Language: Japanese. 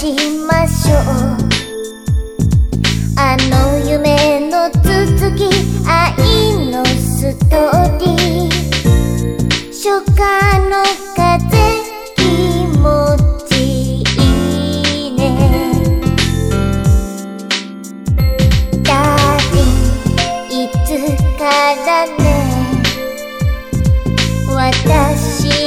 しましょう。あの夢の続き愛のストーリー。初夏の風気持ちいいね。ダーリいつからね私